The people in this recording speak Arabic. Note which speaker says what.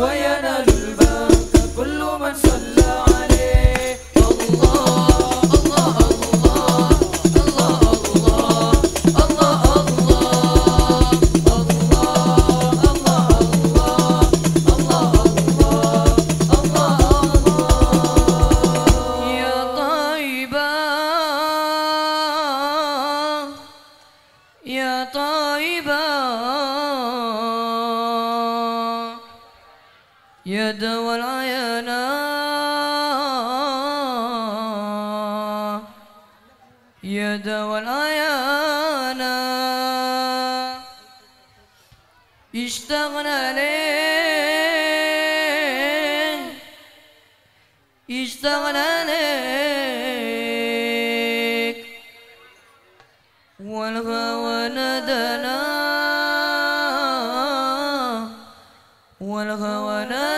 Speaker 1: وينال البركة كل من صلى عليه.
Speaker 2: الله الله الله الله الله الله الله الله الله الله الله الله يا طيبة يا طيبة. اليد والعين يد والعين اشتغنا لك اشتغنا لك والهوى ندنا والهوى ندنا